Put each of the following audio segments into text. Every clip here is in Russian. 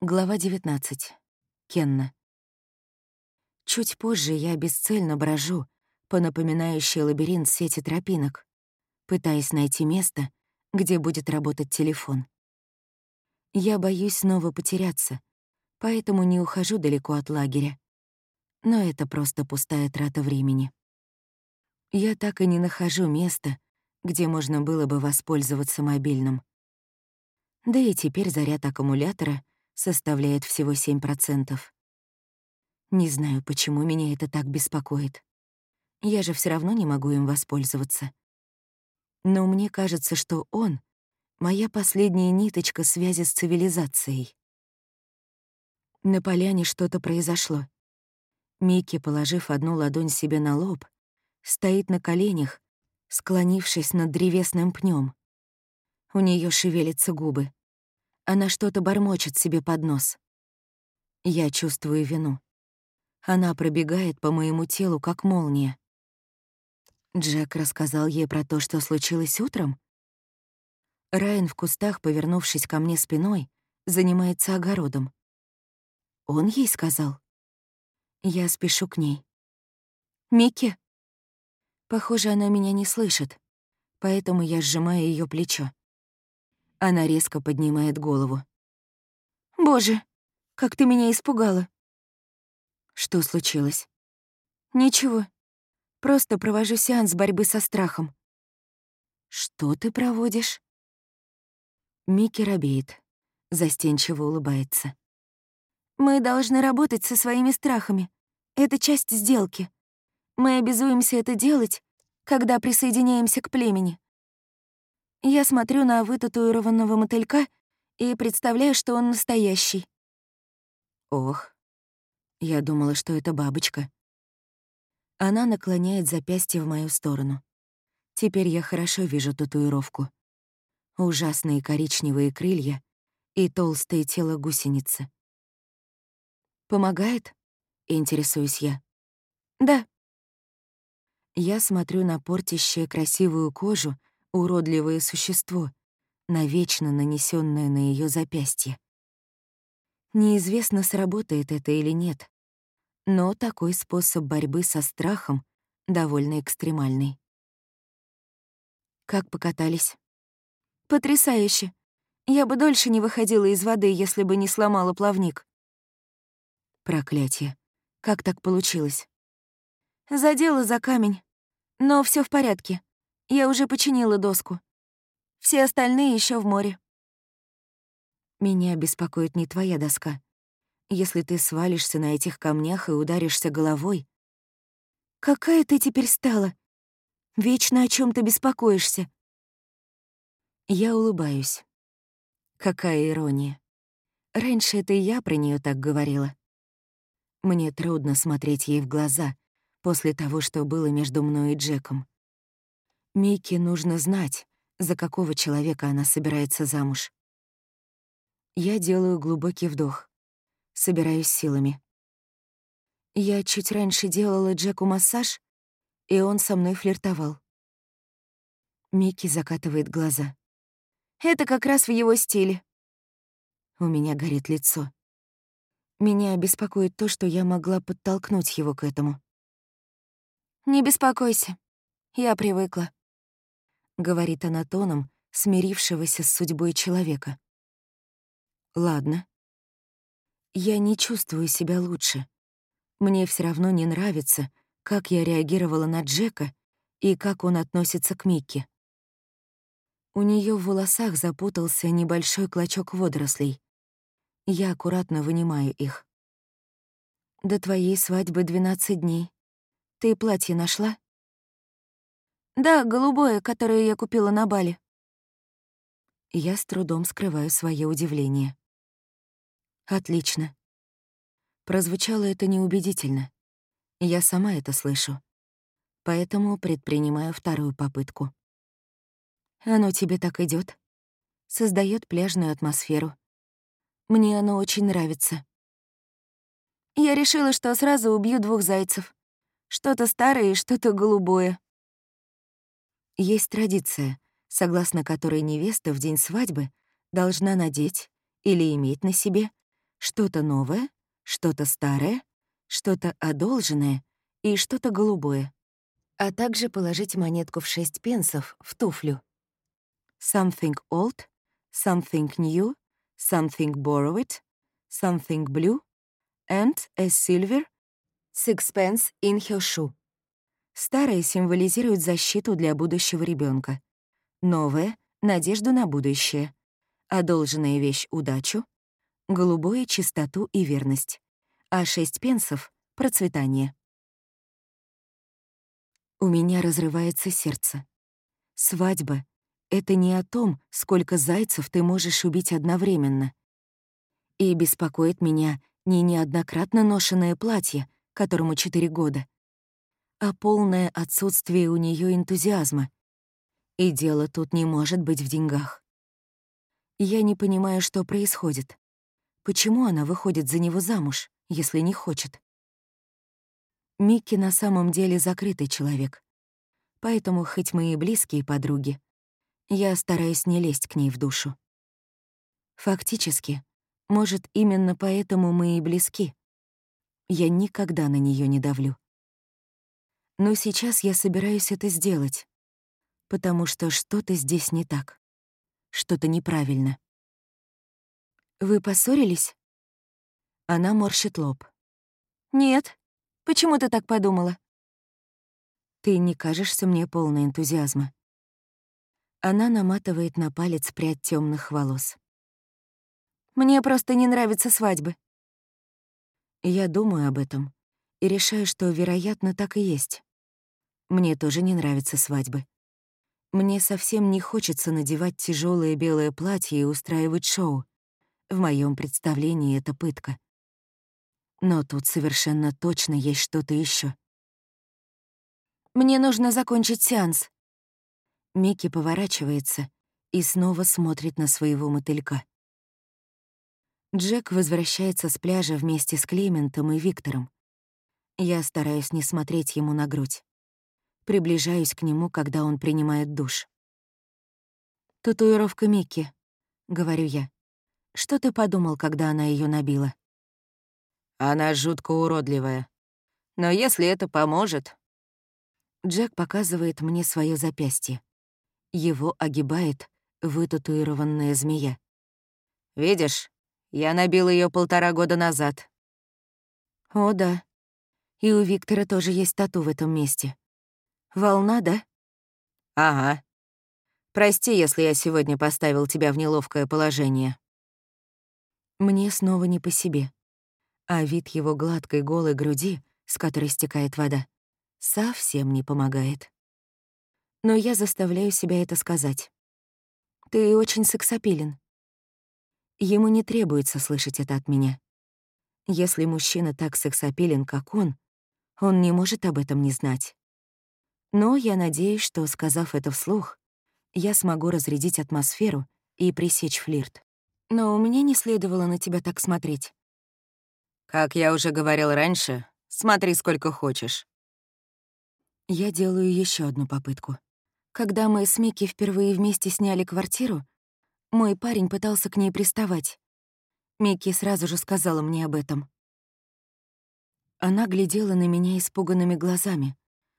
Глава 19. Кенна. Чуть позже я бесцельно брожу по напоминающей лабиринт сети тропинок, пытаясь найти место, где будет работать телефон. Я боюсь снова потеряться, поэтому не ухожу далеко от лагеря. Но это просто пустая трата времени. Я так и не нахожу места, где можно было бы воспользоваться мобильным. Да и теперь заряд аккумулятора — составляет всего 7%. Не знаю, почему меня это так беспокоит. Я же все равно не могу им воспользоваться. Но мне кажется, что он — моя последняя ниточка связи с цивилизацией. На поляне что-то произошло. Микки, положив одну ладонь себе на лоб, стоит на коленях, склонившись над древесным пнем. У нее шевелятся губы. Она что-то бормочет себе под нос. Я чувствую вину. Она пробегает по моему телу, как молния. Джек рассказал ей про то, что случилось утром? Райан в кустах, повернувшись ко мне спиной, занимается огородом. Он ей сказал. Я спешу к ней. «Микки?» Похоже, она меня не слышит, поэтому я сжимаю ее плечо. Она резко поднимает голову. «Боже, как ты меня испугала!» Что случилось? «Ничего. Просто провожу сеанс борьбы со страхом». «Что ты проводишь?» Микки робеет, застенчиво улыбается. «Мы должны работать со своими страхами. Это часть сделки. Мы обязуемся это делать, когда присоединяемся к племени. Я смотрю на вытатуированного мотылька и представляю, что он настоящий. Ох, я думала, что это бабочка. Она наклоняет запястье в мою сторону. Теперь я хорошо вижу татуировку. Ужасные коричневые крылья и толстое тело гусеницы. «Помогает?» — интересуюсь я. «Да». Я смотрю на портящее красивую кожу уродливое существо, навечно нанесенное на ее запястье. Неизвестно, сработает это или нет, но такой способ борьбы со страхом довольно экстремальный. Как покатались? Потрясающе. Я бы дольше не выходила из воды, если бы не сломала плавник. Проклятие. Как так получилось? Задела за камень. Но все в порядке. Я уже починила доску. Все остальные еще в море. Меня беспокоит не твоя доска. Если ты свалишься на этих камнях и ударишься головой... Какая ты теперь стала? Вечно о чем то беспокоишься. Я улыбаюсь. Какая ирония. Раньше это я про нее так говорила. Мне трудно смотреть ей в глаза после того, что было между мной и Джеком. Микки нужно знать, за какого человека она собирается замуж. Я делаю глубокий вдох, собираюсь силами. Я чуть раньше делала Джеку массаж, и он со мной флиртовал. Микки закатывает глаза. Это как раз в его стиле. У меня горит лицо. Меня беспокоит то, что я могла подтолкнуть его к этому. «Не беспокойся, я привыкла», — говорит она тоном смирившегося с судьбой человека. «Ладно. Я не чувствую себя лучше. Мне все равно не нравится, как я реагировала на Джека и как он относится к Микки. У нее в волосах запутался небольшой клочок водорослей. Я аккуратно вынимаю их. «До твоей свадьбы 12 дней. Ты платье нашла?» Да, голубое, которое я купила на Бали. Я с трудом скрываю свое удивление. Отлично. Прозвучало это неубедительно. Я сама это слышу. Поэтому предпринимаю вторую попытку. Оно тебе так идет, создает пляжную атмосферу. Мне оно очень нравится. Я решила, что сразу убью двух зайцев. Что-то старое и что-то голубое. Есть традиция, согласно которой невеста в день свадьбы должна надеть или иметь на себе Что-то новое, что-то старое, что-то одолженное и что-то голубое. А также положить монетку в 6 пенсов в туфлю. Something old, something new, something borrowed, something blue, and a silver sixpence in her shoe. Старое символизирует защиту для будущего ребенка. Новое — надежду на будущее. Одолженная вещь — удачу. Голубое — чистоту и верность. А шесть пенсов — процветание. У меня разрывается сердце. Свадьба — это не о том, сколько зайцев ты можешь убить одновременно. И беспокоит меня не неоднократно ношенное платье, которому четыре года, а полное отсутствие у нее энтузиазма. И дело тут не может быть в деньгах. Я не понимаю, что происходит. Почему она выходит за него замуж, если не хочет? Микки на самом деле закрытый человек. Поэтому, хоть мы и близкие подруги, я стараюсь не лезть к ней в душу. Фактически, может, именно поэтому мы и близки. Я никогда на нее не давлю. Но сейчас я собираюсь это сделать, потому что что-то здесь не так. Что-то неправильно. «Вы поссорились?» Она морщит лоб. «Нет. Почему ты так подумала?» «Ты не кажешься мне полной энтузиазма». Она наматывает на палец прядь темных волос. «Мне просто не нравятся свадьбы». Я думаю об этом и решаю, что, вероятно, так и есть. Мне тоже не нравятся свадьбы. Мне совсем не хочется надевать тяжелое белое платье и устраивать шоу. В моем представлении это пытка. Но тут совершенно точно есть что-то еще. «Мне нужно закончить сеанс». Микки поворачивается и снова смотрит на своего мотылька. Джек возвращается с пляжа вместе с Клементом и Виктором. Я стараюсь не смотреть ему на грудь. Приближаюсь к нему, когда он принимает душ. «Татуировка Микки», — говорю я. «Что ты подумал, когда она ее набила?» «Она жутко уродливая. Но если это поможет...» Джек показывает мне свое запястье. Его огибает вытатуированная змея. «Видишь, я набил ее полтора года назад». «О, да. И у Виктора тоже есть тату в этом месте. Волна, да? Ага. Прости, если я сегодня поставил тебя в неловкое положение. Мне снова не по себе. А вид его гладкой голой груди, с которой стекает вода, совсем не помогает. Но я заставляю себя это сказать. Ты очень сексапилен. Ему не требуется слышать это от меня. Если мужчина так сексапилен, как он, он не может об этом не знать. Но я надеюсь, что, сказав это вслух, я смогу разрядить атмосферу и пресечь флирт. Но у меня не следовало на тебя так смотреть. Как я уже говорил раньше, смотри сколько хочешь. Я делаю еще одну попытку. Когда мы с Микки впервые вместе сняли квартиру, мой парень пытался к ней приставать. Микки сразу же сказала мне об этом. Она глядела на меня испуганными глазами,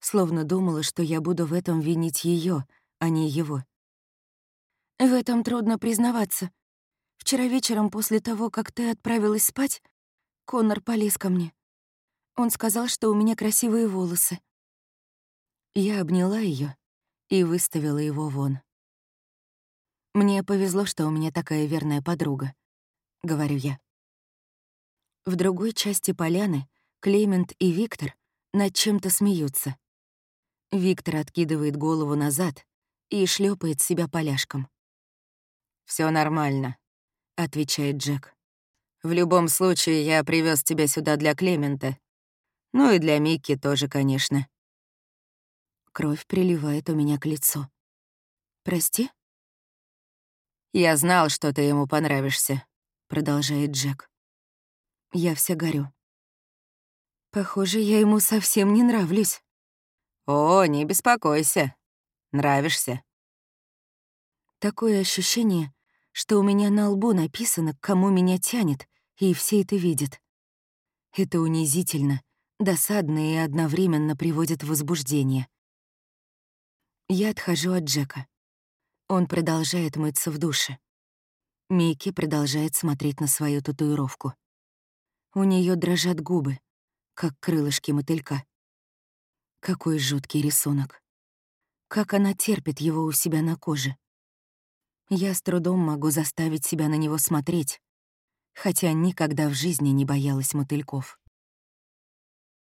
словно думала, что я буду в этом винить ее, а не его. В этом трудно признаваться. Вчера вечером после того, как ты отправилась спать, Коннор полез ко мне. Он сказал, что у меня красивые волосы. Я обняла ее и выставила его вон. «Мне повезло, что у меня такая верная подруга», — говорю я. В другой части поляны Клемент и Виктор над чем-то смеются. Виктор откидывает голову назад и шлепает себя поляшком. Все нормально», — отвечает Джек. «В любом случае, я привез тебя сюда для Клемента. Ну и для Микки тоже, конечно». Кровь приливает у меня к лицу. «Прости?» «Я знал, что ты ему понравишься», — продолжает Джек. Я вся горю. Похоже, я ему совсем не нравлюсь. «О, не беспокойся. Нравишься». Такое ощущение, что у меня на лбу написано, к кому меня тянет И все это видят. Это унизительно, досадно и одновременно приводит в возбуждение. Я отхожу от Джека. Он продолжает мыться в душе. Микки продолжает смотреть на свою татуировку. У нее дрожат губы, как крылышки мотылька. Какой жуткий рисунок. Как она терпит его у себя на коже. Я с трудом могу заставить себя на него смотреть, хотя никогда в жизни не боялась мотыльков.